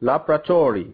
laboratory